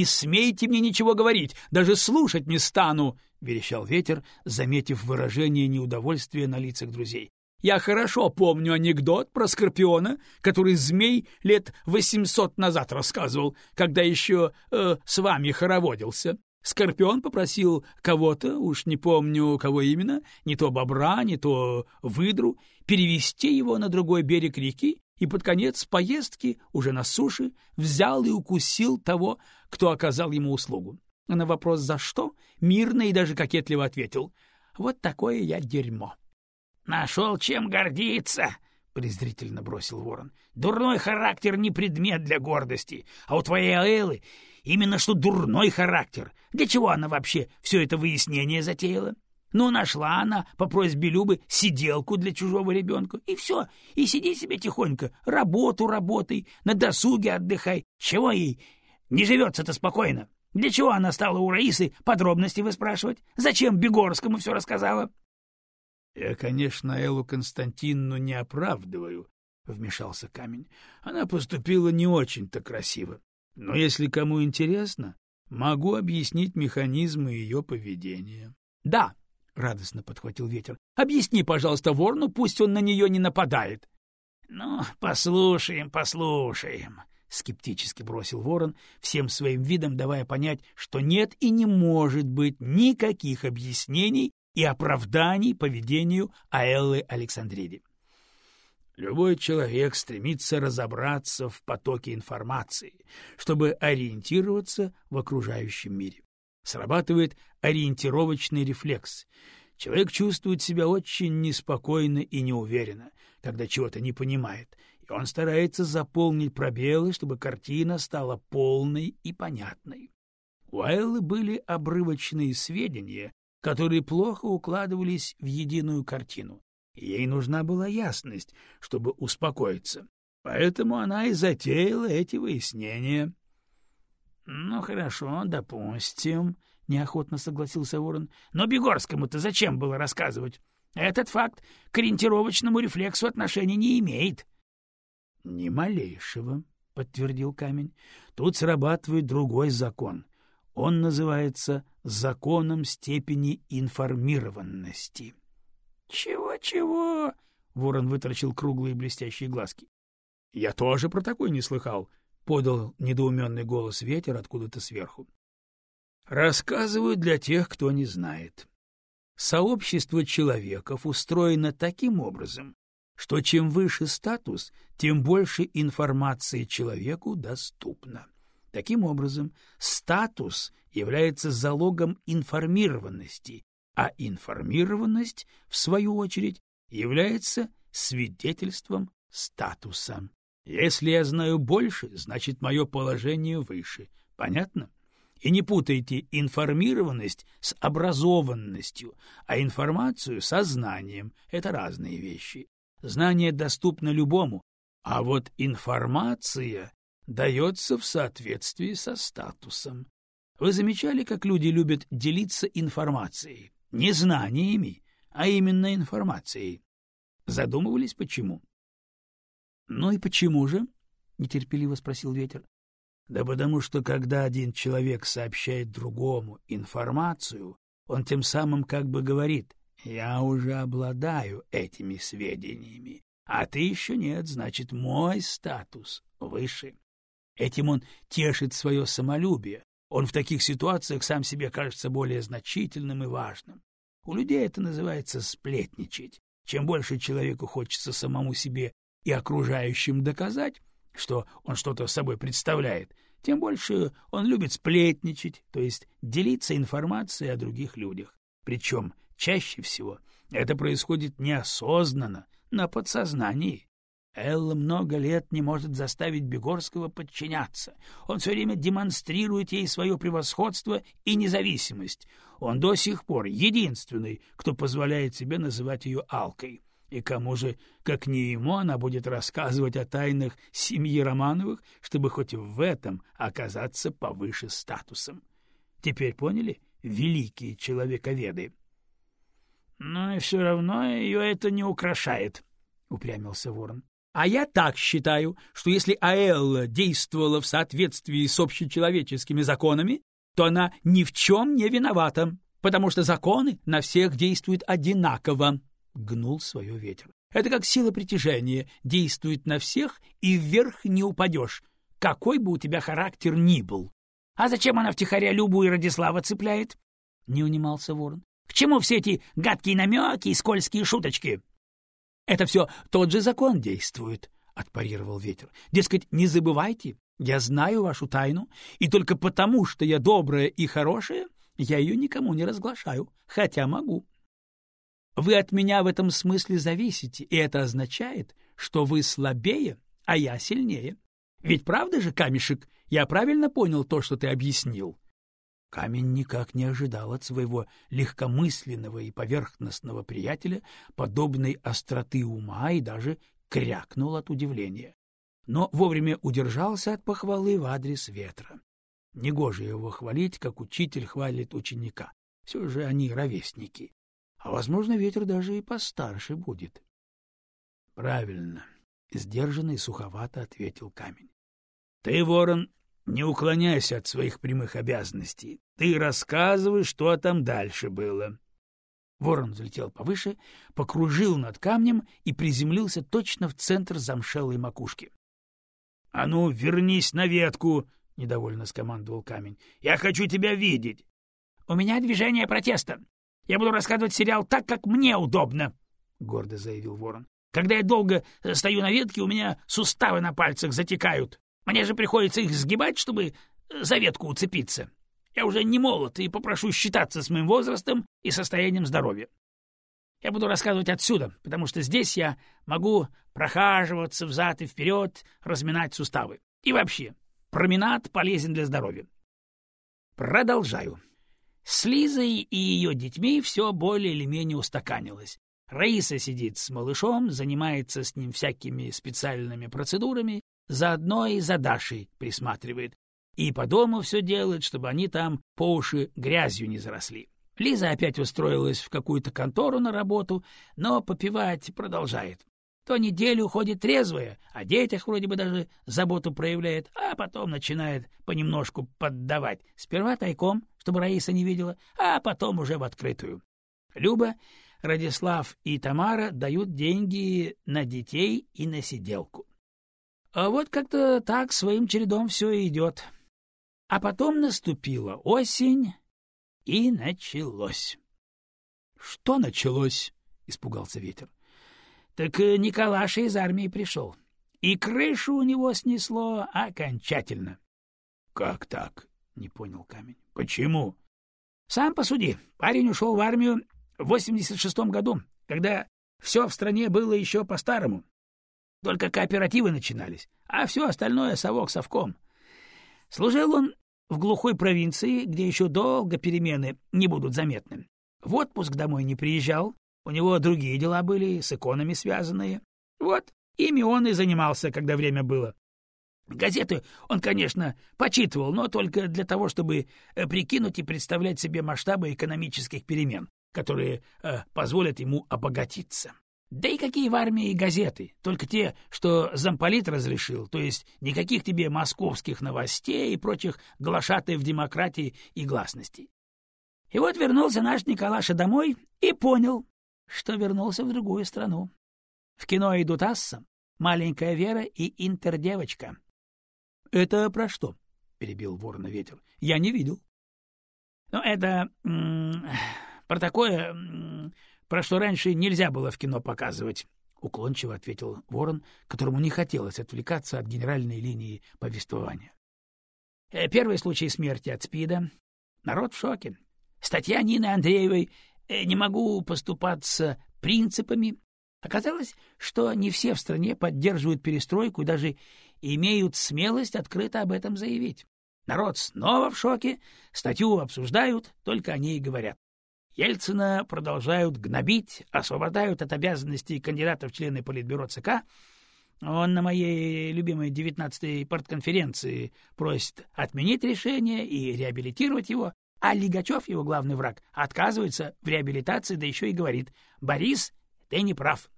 Не смейте мне ничего говорить, даже слушать не стану, — верещал ветер, заметив выражение неудовольствия на лицах друзей. Я хорошо помню анекдот про Скорпиона, который змей лет восемьсот назад рассказывал, когда еще э, с вами хороводился. Скорпион попросил кого-то, уж не помню, кого именно, не то бобра, не то выдру, перевести его на другой берег реки, и под конец поездки, уже на суше, взял и укусил того, кто оказал ему услугу. На вопрос «за что?» мирно и даже кокетливо ответил «Вот такое я дерьмо». «Нашел чем гордиться!» — презрительно бросил ворон. «Дурной характер не предмет для гордости, а у твоей Аэлы именно что дурной характер. Для чего она вообще все это выяснение затеяла? Ну, нашла она по просьбе Любы сиделку для чужого ребенка, и все, и сиди себе тихонько, работу работай, на досуге отдыхай. Чего ей не живется-то спокойно? Для чего она стала у Раисы подробности выспрашивать? Зачем Бегорскому все рассказала? — Я, конечно, Эллу Константинну не оправдываю, — вмешался камень. Она поступила не очень-то красиво. Но если кому интересно, могу объяснить механизмы ее поведения. — Да, — радостно подхватил ветер. — Объясни, пожалуйста, ворну, пусть он на нее не нападает. — Ну, послушаем, послушаем, — скептически бросил ворон, всем своим видом давая понять, что нет и не может быть никаких объяснений и оправданий поведению Аэллы Александриди. Любой человек стремится разобраться в потоке информации, чтобы ориентироваться в окружающем мире. Срабатывает ориентировочный рефлекс. Человек чувствует себя очень неспокойно и неуверенно, когда чего-то не понимает, и он старается заполнить пробелы, чтобы картина стала полной и понятной. У Айлы были обрывочные сведения, которые плохо укладывались в единую картину. Ей нужна была ясность, чтобы успокоиться. Поэтому она и затеяла эти выяснения. — Ну, хорошо, допустим, — неохотно согласился Ворон. — Но Бегорскому-то зачем было рассказывать? Этот факт к ориентировочному рефлексу отношения не имеет. — Ни малейшего, — подтвердил камень. — Тут срабатывает другой закон. Он называется законом степени информированности. «Чего, — Ворон вытрачил круглые блестящие глазки. — Я тоже про такой не слыхал, — подал недоуменный голос ветер откуда-то сверху. — Рассказываю для тех, кто не знает. Сообщество человеков устроено таким образом, что чем выше статус, тем больше информации человеку доступно. Таким образом, статус является залогом информированности, а информированность, в свою очередь, является свидетельством статуса. Если я знаю больше, значит, мое положение выше. Понятно? И не путайте информированность с образованностью, а информацию со знанием. Это разные вещи. Знание доступно любому, а вот информация дается в соответствии со статусом. Вы замечали, как люди любят делиться информацией? Не знаниями, а именно информацией. Задумывались, почему? — Ну и почему же? — нетерпеливо спросил ветер. — Да потому что, когда один человек сообщает другому информацию, он тем самым как бы говорит «Я уже обладаю этими сведениями, а ты еще нет, значит, мой статус выше». Этим он тешит свое самолюбие. Он в таких ситуациях сам себе кажется более значительным и важным. У людей это называется сплетничать. Чем больше человеку хочется самому себе и окружающим доказать, что он что-то собой представляет, тем больше он любит сплетничать, то есть делиться информацией о других людях. Причем чаще всего это происходит неосознанно, на подсознании. Элла много лет не может заставить Бегорского подчиняться. Он все время демонстрирует ей свое превосходство и независимость. Он до сих пор единственный, кто позволяет себе называть ее Алкой. И кому же, как не ему, она будет рассказывать о тайнах семьи Романовых, чтобы хоть в этом оказаться повыше статусом. Теперь поняли, великие человековеды? — Но и все равно ее это не украшает, — упрямился ворон. А я так считаю, что если Аэлла действовала в соответствии с общечеловеческими законами, то она ни в чем не виновата, потому что законы на всех действуют одинаково, — гнул свое ветер. Это как сила притяжения, действует на всех, и вверх не упадешь, какой бы у тебя характер ни был. — А зачем она втихаря Любу и Радислава цепляет? — не унимался ворон. — К чему все эти гадкие намеки и скользкие шуточки? — Это все тот же закон действует, — отпарировал ветер. — Дескать, не забывайте, я знаю вашу тайну, и только потому, что я добрая и хорошая, я ее никому не разглашаю, хотя могу. Вы от меня в этом смысле зависите, и это означает, что вы слабее, а я сильнее. Ведь правда же, камешек, я правильно понял то, что ты объяснил? Камень никак не ожидал от своего легкомысленного и поверхностного приятеля подобной остроты ума и даже крякнул от удивления. Но вовремя удержался от похвалы в адрес ветра. Негоже его хвалить, как учитель хвалит ученика. Все же они ровесники. А, возможно, ветер даже и постарше будет. — Правильно, — сдержанно и суховато ответил камень. — Ты, ворон, не уклоняйся от своих прямых обязанностей. Ты рассказывай, что там дальше было. Ворон взлетел повыше, покружил над камнем и приземлился точно в центр замшелой макушки. — А ну, вернись на ветку! — недовольно скомандовал камень. — Я хочу тебя видеть! — У меня движение протеста. Я буду рассказывать сериал так, как мне удобно, — гордо заявил ворон. — Когда я долго э, стою на ветке, у меня суставы на пальцах затекают. Мне же приходится их сгибать, чтобы э, за ветку уцепиться. Я уже не молод и попрошу считаться с моим возрастом и состоянием здоровья. Я буду рассказывать отсюда, потому что здесь я могу прохаживаться взад и вперед, разминать суставы. И вообще, променад полезен для здоровья. Продолжаю. С Лизой и ее детьми все более или менее устаканилось. Раиса сидит с малышом, занимается с ним всякими специальными процедурами, заодно и за Дашей присматривает. И по дому все делает, чтобы они там по уши грязью не заросли. Лиза опять устроилась в какую-то контору на работу, но попивать продолжает. То неделю ходит трезвая, о детях вроде бы даже заботу проявляет, а потом начинает понемножку поддавать. Сперва тайком, чтобы Раиса не видела, а потом уже в открытую. Люба, Радислав и Тамара дают деньги на детей и на сиделку. А вот как-то так своим чередом все и идет. А потом наступила осень, и началось. — Что началось? — испугался ветер. — Так Николаша из армии пришел, и крышу у него снесло окончательно. — Как так? — не понял камень. — Почему? — Сам посуди. Парень ушел в армию в 86-м году, когда все в стране было еще по-старому. Только кооперативы начинались, а все остальное совок совком. Служил он в глухой провинции, где еще долго перемены не будут заметны. В отпуск домой не приезжал, у него другие дела были, с иконами связанные. Вот, ими он и занимался, когда время было. Газеты он, конечно, почитывал, но только для того, чтобы э, прикинуть и представлять себе масштабы экономических перемен, которые э, позволят ему обогатиться. Да и какие в армии газеты, только те, что замполит разрешил, то есть никаких тебе московских новостей и прочих глашатаев демократии и гласности. И вот вернулся наш Николаша домой и понял, что вернулся в другую страну. В кино идут асса, маленькая Вера и интердевочка. — Это про что? — перебил ворона ветер. — Я не видел. — Ну, это про такое, про что раньше нельзя было в кино показывать, — уклончиво ответил ворон, которому не хотелось отвлекаться от генеральной линии повествования. Э, первый случай смерти от СПИДа. Народ в шоке. Статья Нины Андреевой «Не могу поступаться принципами». Оказалось, что не все в стране поддерживают перестройку и даже имеют смелость открыто об этом заявить. Народ снова в шоке, статью обсуждают, только они и говорят. Ельцина продолжают гнобить, освобождают от обязанностей кандидатов в члены Политбюро ЦК. Он на моей любимой 19-й партконференции просит отменить решение и реабилитировать его, а Лигачев, его главный враг, отказывается в реабилитации, да еще и говорит «Борис, ты не прав».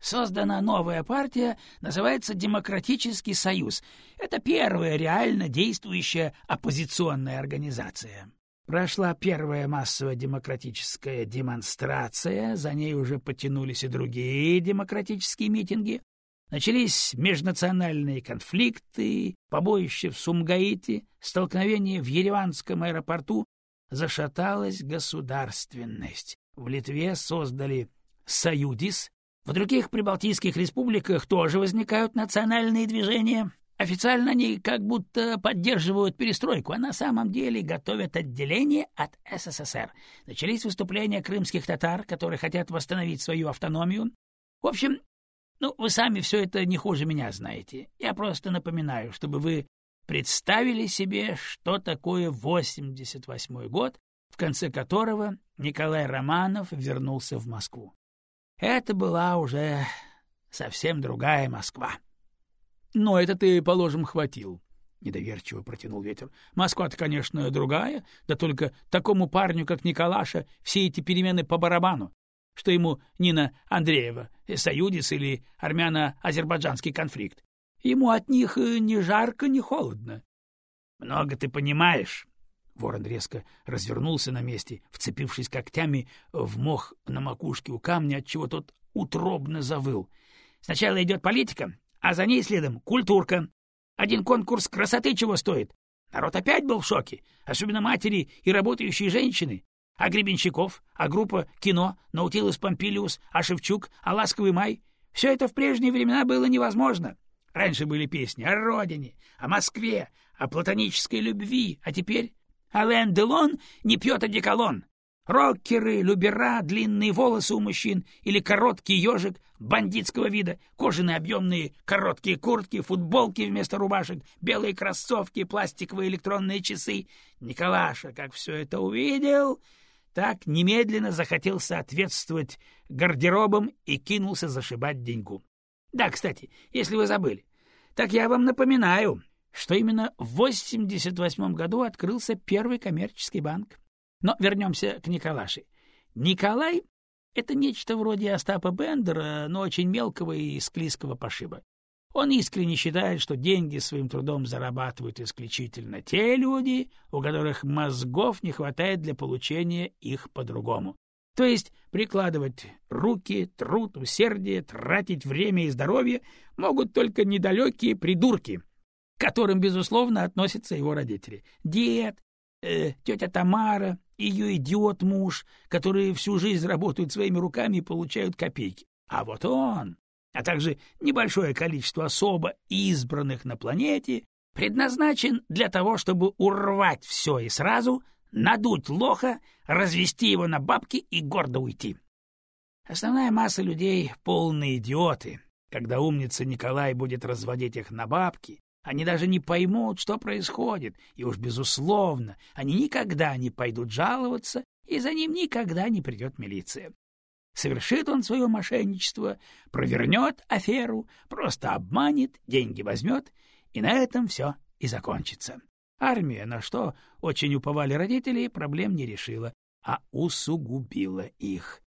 Создана новая партия, называется Демократический союз. Это первая реально действующая оппозиционная организация. Прошла первая массовая демократическая демонстрация, за ней уже потянулись и другие демократические митинги. Начались межнациональные конфликты, побоище в Сумгаите, столкновение в Ереванском аэропорту. Зашаталась государственность. В Литве создали «Союдис», в других прибалтийских республиках тоже возникают национальные движения. Официально они как будто поддерживают перестройку, а на самом деле готовят отделение от СССР. Начались выступления крымских татар, которые хотят восстановить свою автономию. В общем, ну, вы сами все это не хуже меня знаете. Я просто напоминаю, чтобы вы представили себе, что такое 88 год, в конце которого Николай Романов вернулся в Москву. Это была уже совсем другая Москва. — Но это ты, положим, хватил, — недоверчиво протянул ветер. — Москва-то, конечно, другая, да только такому парню, как Николаша, все эти перемены по барабану, что ему Нина Андреева, Союдис или армяно-азербайджанский конфликт. Ему от них ни жарко, ни холодно. — Много ты понимаешь, Ворон резко развернулся на месте, вцепившись когтями в мох на макушке у камня, отчего тот утробно завыл. Сначала идет политика, а за ней следом культурка. Один конкурс красоты чего стоит. Народ опять был в шоке, особенно матери и работающие женщины. А Гребенщиков, а группа кино, Наутилус Помпилиус, а Шевчук, а Ласковый май — все это в прежние времена было невозможно. Раньше были песни о родине, о Москве, о платонической любви, а теперь Ален Делон не пьет одеколон. Рокеры, любера, длинные волосы у мужчин или короткий ежик бандитского вида, кожаные объемные короткие куртки, футболки вместо рубашек, белые кроссовки, пластиковые электронные часы. Николаша, как все это увидел, так немедленно захотел соответствовать гардеробам и кинулся зашибать деньгу. Да, кстати, если вы забыли, так я вам напоминаю, что именно в 88 году открылся первый коммерческий банк. Но вернемся к Николаше. Николай — это нечто вроде Остапа Бендера, но очень мелкого и склизкого пошиба. Он искренне считает, что деньги своим трудом зарабатывают исключительно те люди, у которых мозгов не хватает для получения их по-другому. То есть прикладывать руки, труд, усердие, тратить время и здоровье могут только недалекие придурки, к которым, безусловно, относятся его родители. Дед, э, тетя Тамара, ее идиот-муж, которые всю жизнь работают своими руками и получают копейки. А вот он, а также небольшое количество особо избранных на планете, предназначен для того, чтобы урвать все и сразу, надуть лоха, развести его на бабки и гордо уйти. Основная масса людей — полные идиоты. Когда умница Николай будет разводить их на бабки, они даже не поймут, что происходит, и уж, безусловно, они никогда не пойдут жаловаться, и за ним никогда не придет милиция. Совершит он свое мошенничество, провернет аферу, просто обманет, деньги возьмет, и на этом все и закончится. Армия, на что очень уповали родители, проблем не решила, а усугубила их.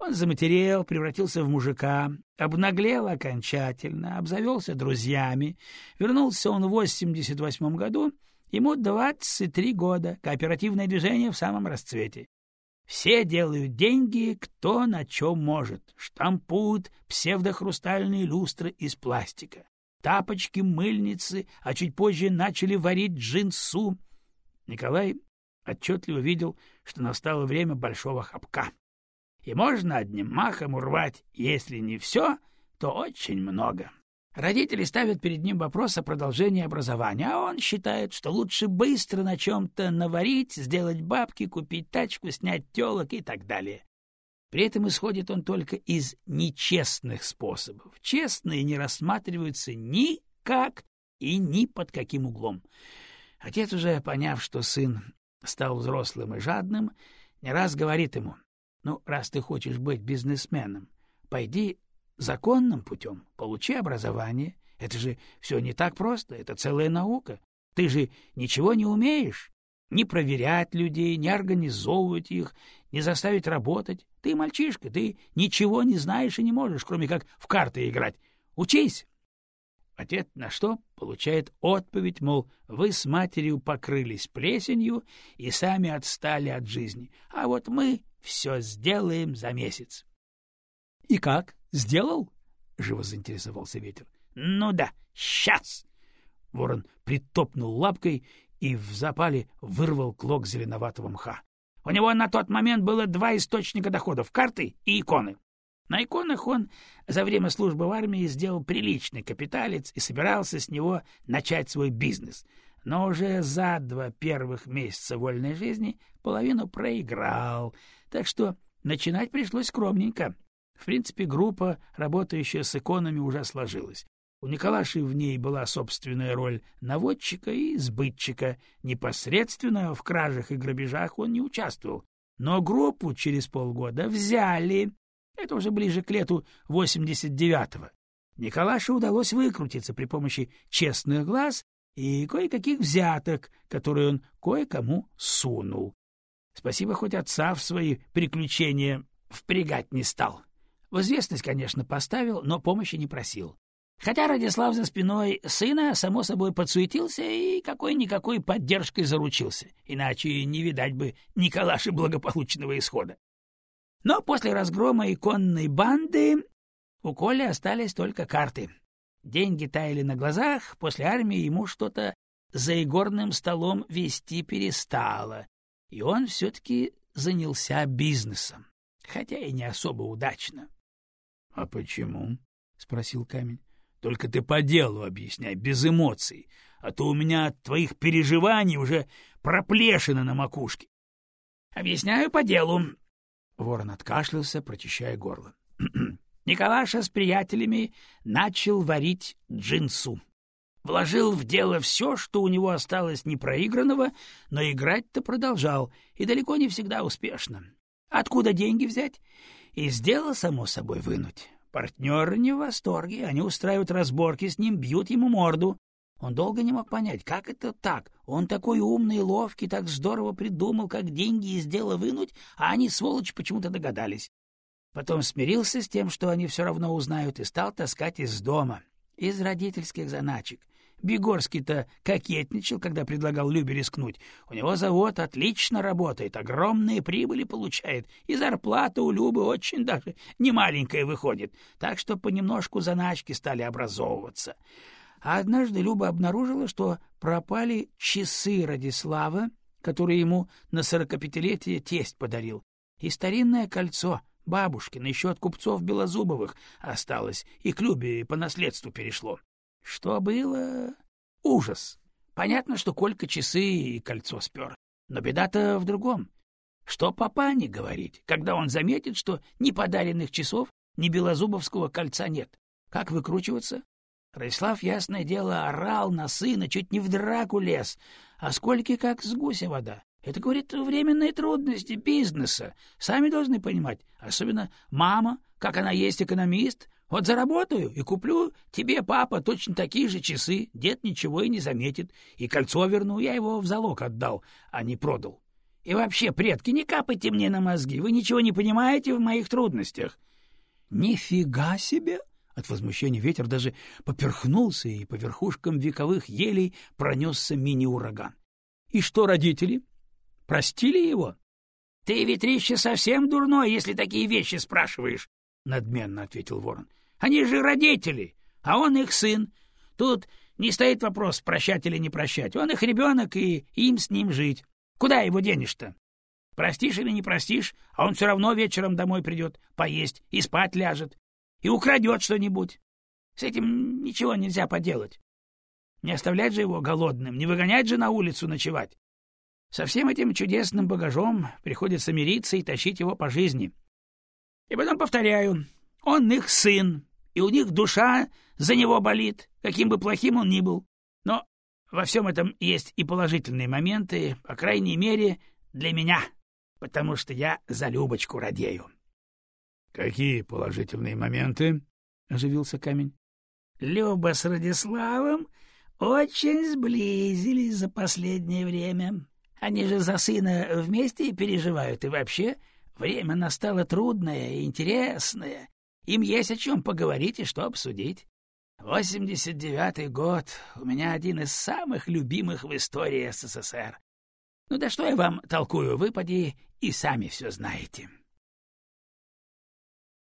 Он заматерел, превратился в мужика, обнаглел окончательно, обзавелся друзьями. Вернулся он в 88 году, ему 23 года, кооперативное движение в самом расцвете. Все делают деньги, кто на чем может, штампуют псевдохрустальные люстры из пластика, тапочки, мыльницы, а чуть позже начали варить джинсу. Николай отчетливо видел, что настало время большого хапка и можно одним махом урвать, если не все, то очень много. Родители ставят перед ним вопрос о продолжении образования, а он считает, что лучше быстро на чем-то наварить, сделать бабки, купить тачку, снять телок и так далее. При этом исходит он только из нечестных способов. Честные не рассматриваются никак и ни под каким углом. Отец, уже поняв, что сын стал взрослым и жадным, не раз говорит ему, ну, раз ты хочешь быть бизнесменом, пойди законным путем, получи образование. Это же все не так просто, это целая наука. Ты же ничего не умеешь. Не проверять людей, не организовывать их, не заставить работать. Ты мальчишка, ты ничего не знаешь и не можешь, кроме как в карты играть. Учись!» Отец на что получает отповедь, мол, вы с матерью покрылись плесенью и сами отстали от жизни, а вот мы все сделаем за месяц. — И как? Сделал? — живо заинтересовался ветер. — Ну да, сейчас! Ворон притопнул лапкой и в запале вырвал клок зеленоватого мха. У него на тот момент было два источника доходов — карты и иконы. На иконах он за время службы в армии сделал приличный капиталец и собирался с него начать свой бизнес. Но уже за два первых месяца вольной жизни половину проиграл, так что начинать пришлось скромненько. В принципе, группа, работающая с иконами, уже сложилась. У Николаши в ней была собственная роль наводчика и сбытчика. Непосредственно в кражах и грабежах он не участвовал. Но группу через полгода взяли, это уже ближе к лету 89-го. Николаше удалось выкрутиться при помощи честных глаз и кое-каких взяток, которые он кое-кому сунул. Спасибо, хоть отца в свои приключения впрягать не стал. В известность, конечно, поставил, но помощи не просил. Хотя Радислав за спиной сына, само собой, подсуетился и какой-никакой поддержкой заручился, иначе не видать бы Николаши благополучного исхода. Но после разгрома иконной банды у Коли остались только карты. Деньги таяли на глазах, после армии ему что-то за игорным столом вести перестало, и он все-таки занялся бизнесом, хотя и не особо удачно. — А почему? — спросил камень. — Только ты по делу объясняй, без эмоций, а то у меня от твоих переживаний уже проплешина на макушке. — Объясняю по делу, Ворон откашлялся, прочищая горло. Николаша с приятелями начал варить джинсу. Вложил в дело все, что у него осталось непроигранного, но играть-то продолжал, и далеко не всегда успешно. Откуда деньги взять? И сделал, само собой, вынуть. Партнеры не в восторге, они устраивают разборки с ним, бьют ему морду. Он долго не мог понять, как это так. Он такой умный и ловкий, так здорово придумал, как деньги из дела вынуть, а они, сволочь, почему-то догадались. Потом смирился с тем, что они все равно узнают, и стал таскать из дома, из родительских заначек. Бегорский-то кокетничал, когда предлагал Любе рискнуть. У него завод отлично работает, огромные прибыли получает, и зарплата у Любы очень даже немаленькая выходит, так что понемножку заначки стали образовываться. А однажды Люба обнаружила, что пропали часы Радислава, которые ему на сорокапятилетие тесть подарил, и старинное кольцо бабушкино еще от купцов Белозубовых осталось, и к Любе по наследству перешло. Что было? Ужас! Понятно, что Колька часы и кольцо спер, но беда-то в другом. Что папане говорить, когда он заметит, что ни подаренных часов, ни белозубовского кольца нет? Как выкручиваться? Радислав, ясное дело, орал на сына, чуть не в драку лез, а сколько как с гуся вода. Это, говорит, временные трудности бизнеса. Сами должны понимать. Особенно мама, как она есть экономист. Вот заработаю и куплю тебе, папа, точно такие же часы. Дед ничего и не заметит. И кольцо верну, я его в залог отдал, а не продал. И вообще, предки, не капайте мне на мозги. Вы ничего не понимаете в моих трудностях. — Нифига себе! — от возмущения ветер даже поперхнулся, и по верхушкам вековых елей пронесся мини-ураган. — И что родители? Простили его? — Ты, ветрище, совсем дурной, если такие вещи спрашиваешь, — надменно ответил ворон. — Они же родители, а он их сын. Тут не стоит вопрос, прощать или не прощать. Он их ребенок, и им с ним жить. Куда его денешь-то? Простишь или не простишь, а он все равно вечером домой придет, поесть и спать ляжет и украдет что-нибудь. С этим ничего нельзя поделать. Не оставлять же его голодным, не выгонять же на улицу ночевать. Со всем этим чудесным багажом приходится мириться и тащить его по жизни. И потом повторяю, он их сын, и у них душа за него болит, каким бы плохим он ни был. Но во всем этом есть и положительные моменты, по крайней мере, для меня, потому что я за Любочку радею. Какие положительные моменты? оживился камень. Люба с Радиславом очень сблизились за последнее время. Они же за сына вместе переживают и вообще Время настало трудное и интересное. Им есть о чем поговорить и что обсудить. Восемьдесят девятый год у меня один из самых любимых в истории СССР. Ну да что я вам толкую, вы поди и сами все знаете.